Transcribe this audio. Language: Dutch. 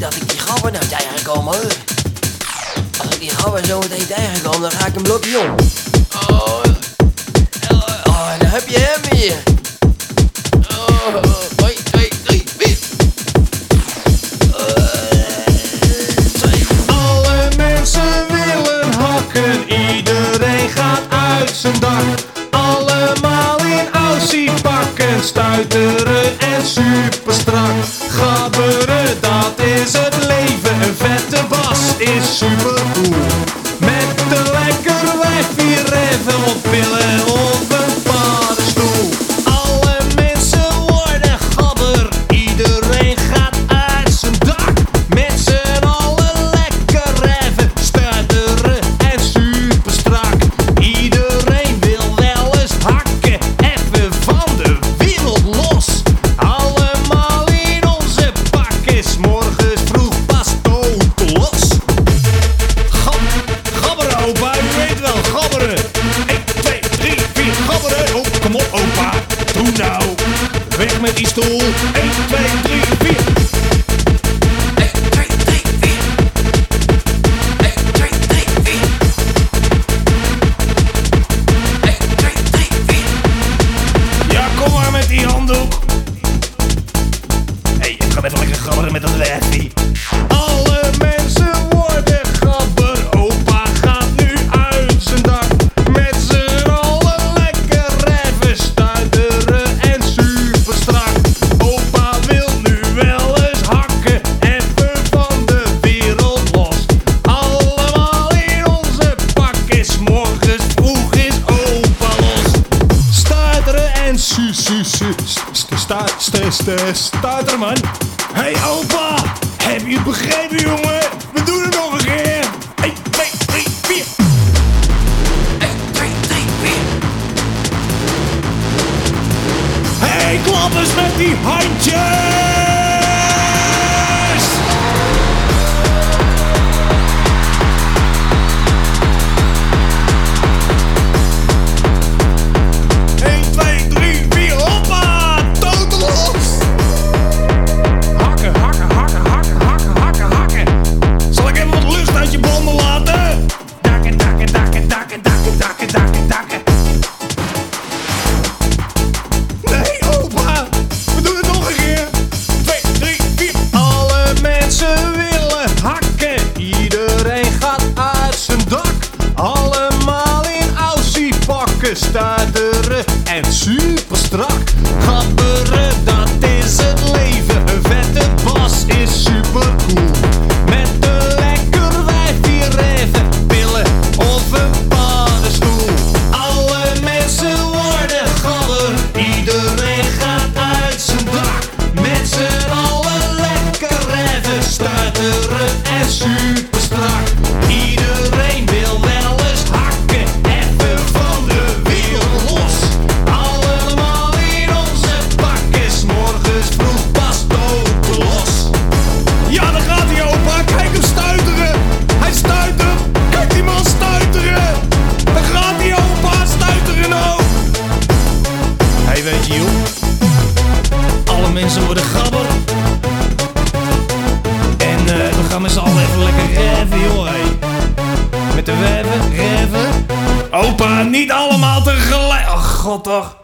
dat ik die gabber nou tegenkom hoor. Als ik die gabber zo meteen tegenkom, dan ga ik hem blokje om. Oh, oh, dan heb je hem hier. Oh, 1, 2, 3, 4. Alle mensen willen hakken, iedereen gaat uit zijn dak. Allemaal in Aussie pakken, stuiteren is super cool. Met een lekker wijfje reven op doe nou. Weg met die stoel. 1, 2, 3, 4. 1, 2, 3, 4. 1, 2, 3, 4. 1, 2, 3, 4. Ja, kom maar met die handdoek. Hé, ik ga even lekker gabberen met dat wijfie. Su su su st- sta st st stuiteren man. Hey opa, heb je het begrepen jongen? We doen het nog een keer. 1, 2, 3, 4. 1, 2, 3, 4. Hey klap eens met die handjes. Pakken. Alle mensen worden gabber. En eh, we gaan met z'n allen even lekker reven joh. Met de weven, reven. Opa, niet allemaal tegelijk. Ach, god toch.